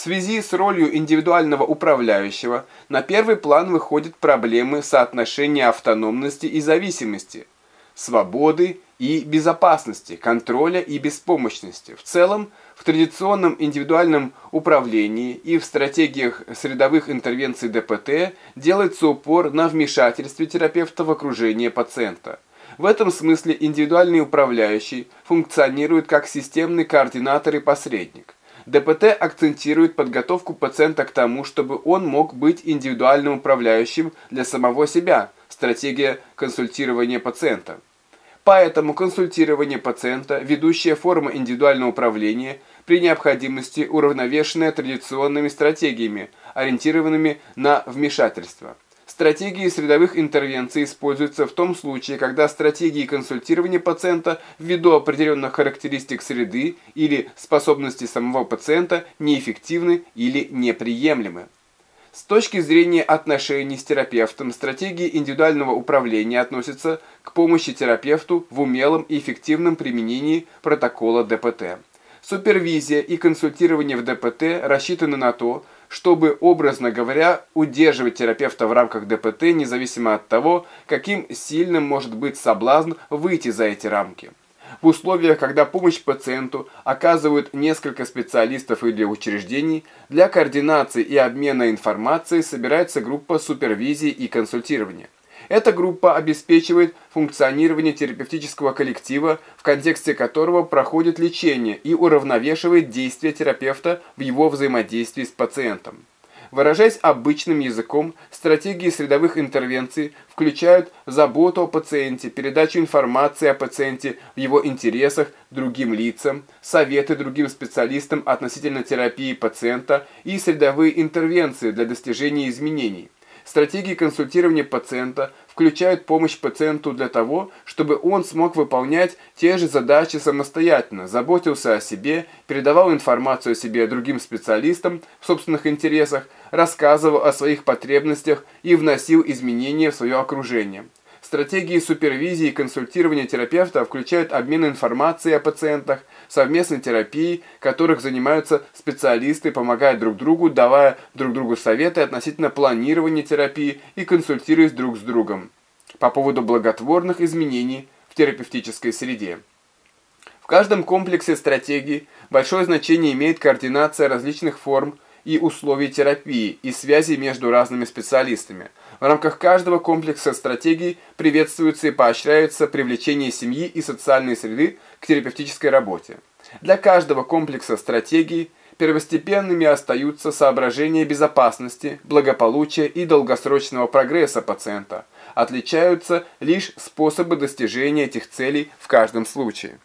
связи с ролью индивидуального управляющего на первый план выходят проблемы соотношения автономности и зависимости, свободы и безопасности, контроля и беспомощности. В целом, в традиционном индивидуальном управлении и в стратегиях средовых интервенций ДПТ делается упор на вмешательстве терапевта в окружение пациента. В этом смысле индивидуальный управляющий функционирует как системный координатор и посредник. ДПТ акцентирует подготовку пациента к тому, чтобы он мог быть индивидуальным управляющим для самого себя, стратегия консультирования пациента. Поэтому консультирование пациента – ведущая форма индивидуального управления, при необходимости уравновешенная традиционными стратегиями, ориентированными на вмешательство. Стратегии средовых интервенций используются в том случае, когда стратегии консультирования пациента ввиду определенных характеристик среды или способностей самого пациента неэффективны или неприемлемы. С точки зрения отношений с терапевтом, стратегии индивидуального управления относятся к помощи терапевту в умелом и эффективном применении протокола ДПТ. Супервизия и консультирование в ДПТ рассчитаны на то, чтобы, образно говоря, удерживать терапевта в рамках ДПТ, независимо от того, каким сильным может быть соблазн выйти за эти рамки. В условиях, когда помощь пациенту оказывают несколько специалистов или учреждений, для координации и обмена информацией собирается группа супервизии и консультирования. Эта группа обеспечивает функционирование терапевтического коллектива, в контексте которого проходит лечение и уравновешивает действия терапевта в его взаимодействии с пациентом. Выражаясь обычным языком, стратегии средовых интервенций включают заботу о пациенте, передачу информации о пациенте в его интересах другим лицам, советы другим специалистам относительно терапии пациента и средовые интервенции для достижения изменений. Стратегии консультирования пациента включают помощь пациенту для того, чтобы он смог выполнять те же задачи самостоятельно, заботился о себе, передавал информацию о себе другим специалистам в собственных интересах, рассказывал о своих потребностях и вносил изменения в свое окружение. Стратегии супервизии и консультирования терапевта включают обмен информацией о пациентах, совместной терапии, которых занимаются специалисты, помогая друг другу, давая друг другу советы относительно планирования терапии и консультируясь друг с другом по поводу благотворных изменений в терапевтической среде. В каждом комплексе стратегий большое значение имеет координация различных форм и условий терапии и связи между разными специалистами. В рамках каждого комплекса стратегий приветствуется и поощряется привлечение семьи и социальной среды к терапевтической работе. Для каждого комплекса стратегий первостепенными остаются соображения безопасности, благополучия и долгосрочного прогресса пациента. Отличаются лишь способы достижения этих целей в каждом случае.